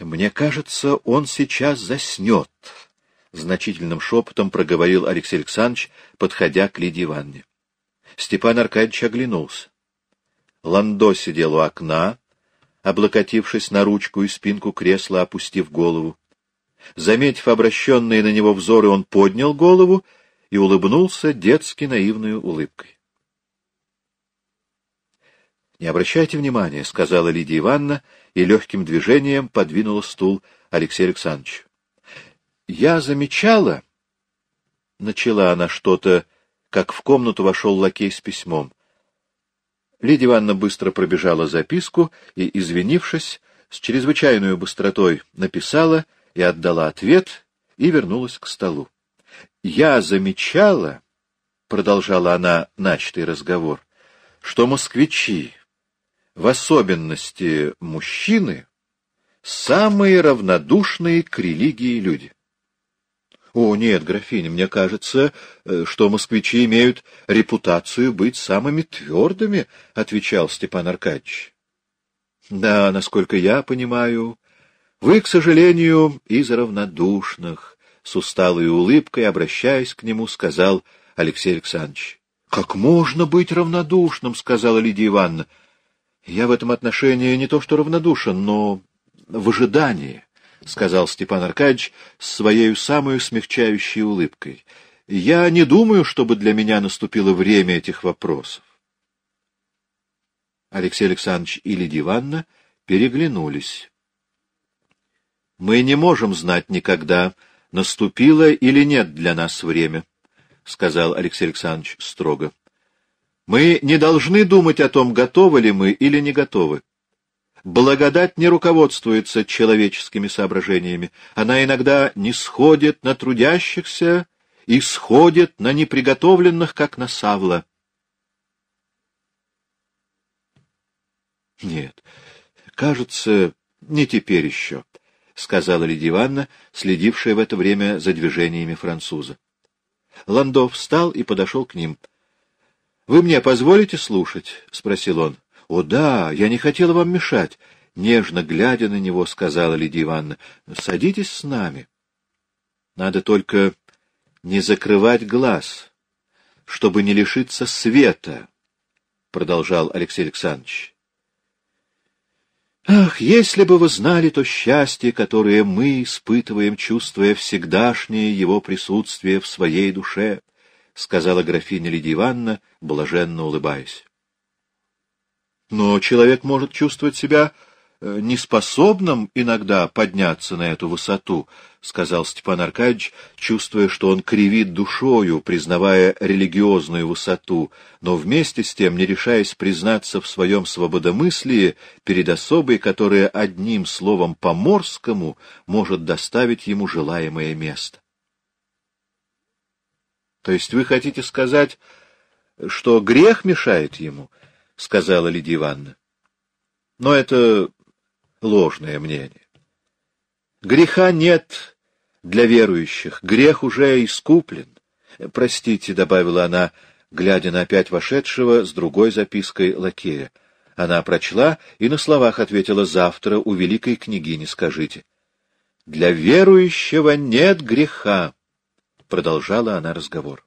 Мне кажется, он сейчас заснет, — значительным шепотом проговорил Алексей Александрович, подходя к Лидии Ивановне. Степан Аркадьевич оглянулся. Ландо сидел у окна, облокотившись на ручку и спинку кресла, опустив голову. Заметив обращенные на него взоры, он поднял голову и улыбнулся детски наивной улыбкой. — Не обращайте внимания, — сказала Лидия Ивановна и легким движением подвинула стул Алексею Александровичу. — Я замечала, — начала она что-то, как в комнату вошел лакей с письмом. Лидия Ивановна быстро пробежала записку и, извинившись, с чрезвычайной быстротой написала и отдала ответ и вернулась к столу. «Я замечала, — продолжала она начатый разговор, — что москвичи, в особенности мужчины, самые равнодушные к религии люди. О, нет, графиня, мне кажется, э, что москвичи имеют репутацию быть самыми твердыми, — отвечал Степан Аркадьевич. Да, насколько я понимаю, вы, к сожалению, из равнодушных, — с усталой улыбкой, обращаясь к нему, сказал Алексей Александрович. — Как можно быть равнодушным, — сказала Лидия Ивановна. — Я в этом отношении не то что равнодушен, но в ожидании. — сказал Степан Аркадьевич с своей самой смягчающей улыбкой. — Я не думаю, чтобы для меня наступило время этих вопросов. Алексей Александрович и Лидия Ивановна переглянулись. — Мы не можем знать никогда, наступило или нет для нас время, — сказал Алексей Александрович строго. — Мы не должны думать о том, готовы ли мы или не готовы. Благодать не руководствуется человеческими соображениями. Она иногда не сходит на трудящихся и сходит на неприготовленных, как на савла. Нет, кажется, не теперь еще, — сказала Лидия Ивановна, следившая в это время за движениями француза. Ландов встал и подошел к ним. — Вы мне позволите слушать? — спросил он. — О, да, я не хотела вам мешать. Нежно глядя на него, сказала Лидия Ивановна, — садитесь с нами. Надо только не закрывать глаз, чтобы не лишиться света, — продолжал Алексей Александрович. Ах, если бы вы знали то счастье, которое мы испытываем, чувствуя всегдашнее его присутствие в своей душе, — сказала графиня Лидия Ивановна, блаженно улыбаясь. Но человек может чувствовать себя э, неспособным иногда подняться на эту высоту, — сказал Степан Аркадьевич, чувствуя, что он кривит душою, признавая религиозную высоту, но вместе с тем не решаясь признаться в своем свободомыслии перед особой, которая одним словом по-морскому может доставить ему желаемое место. — То есть вы хотите сказать, что грех мешает ему? —— сказала Лидия Ивановна. — Но это ложное мнение. Греха нет для верующих, грех уже искуплен. Простите, — добавила она, глядя на опять вошедшего с другой запиской лакея. Она прочла и на словах ответила «Завтра у великой княгини скажите». «Для верующего нет греха», — продолжала она разговор.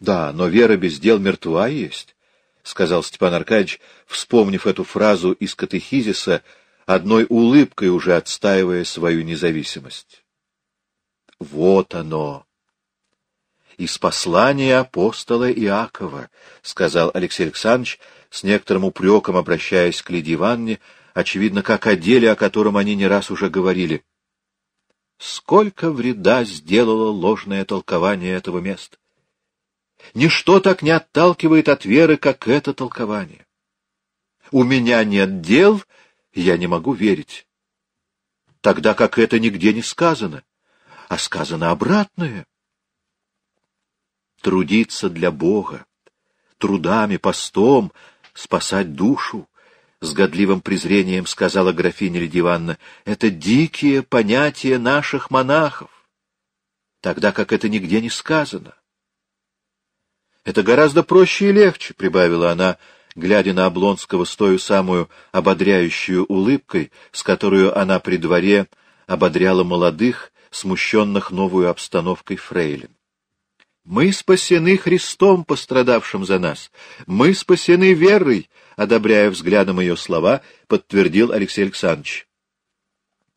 «Да, но вера без дел мертва есть. — сказал Степан Аркадьевич, вспомнив эту фразу из катехизиса, одной улыбкой уже отстаивая свою независимость. Вот оно! Из послания апостола Иакова, — сказал Алексей Александрович, с некоторым упреком обращаясь к Лидии Ивановне, очевидно, как о деле, о котором они не раз уже говорили. Сколько вреда сделало ложное толкование этого места! Ничто так не отталкивает от веры, как это толкование. У меня нет дел, я не могу верить. Тогда как это нигде не сказано, а сказано обратное. Трудиться для Бога, трудами, постом, спасать душу, с годливым презрением сказала графиня Лидия это дикие понятия наших монахов, тогда как это нигде не сказано. Это гораздо проще и легче, — прибавила она, глядя на Облонского с той самую ободряющую улыбкой, с которой она при дворе ободряла молодых, смущенных новую обстановкой фрейлин. Мы спасены Христом, пострадавшим за нас. Мы спасены верой, — одобряя взглядом ее слова, подтвердил Алексей Александрович.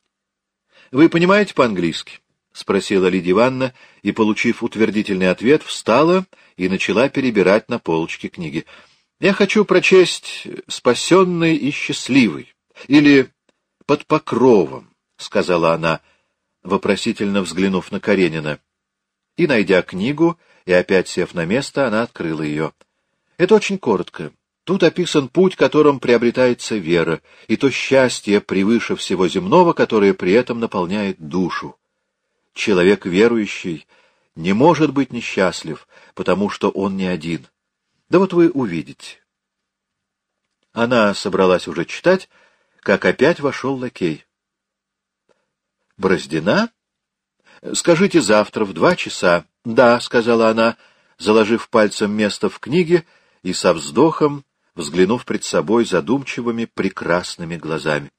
— Вы понимаете по-английски? — спросила Лидия Ивановна, и, получив утвердительный ответ, встала и начала перебирать на полочке книги. — Я хочу прочесть «Спасенный и счастливый» или «Под покровом», — сказала она, вопросительно взглянув на Каренина. И, найдя книгу и опять сев на место, она открыла ее. Это очень коротко. Тут описан путь, которым приобретается вера, и то счастье превыше всего земного, которое при этом наполняет душу. Человек верующий не может быть несчастлив, потому что он не один. Да вот вы увидите. Она собралась уже читать, как опять вошел лакей. Бороздина? Скажите завтра в два часа. Да, — сказала она, заложив пальцем место в книге и со вздохом, взглянув пред собой задумчивыми прекрасными глазами.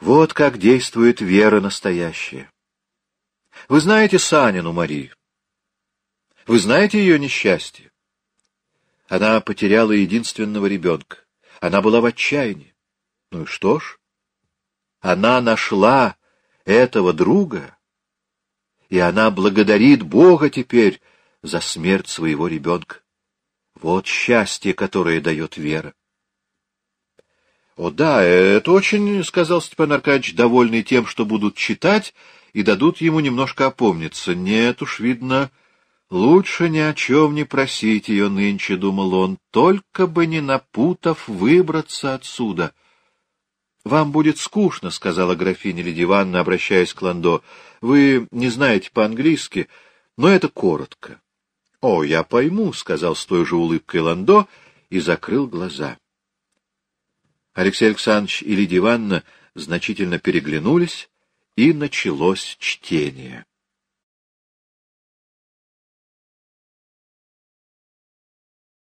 Вот как действует вера настоящая. Вы знаете Санину Марию? Вы знаете ее несчастье? Она потеряла единственного ребенка. Она была в отчаянии. Ну и что ж? Она нашла этого друга, и она благодарит Бога теперь за смерть своего ребенка. Вот счастье, которое дает вера. — О да, это очень, — сказал Степан Аркадьевич, довольный тем, что будут читать, и дадут ему немножко опомниться. Нет уж, видно, лучше ни о чем не просить ее нынче, — думал он, — только бы не напутав выбраться отсюда. —— Вам будет скучно, — сказала графиня Лидиванна, обращаясь к Ландо. — Вы не знаете по-английски, но это коротко. — О, я пойму, — сказал с той же улыбкой Ландо и закрыл глаза. Алексей Александрович и Лидия Ивановна значительно переглянулись, и началось чтение.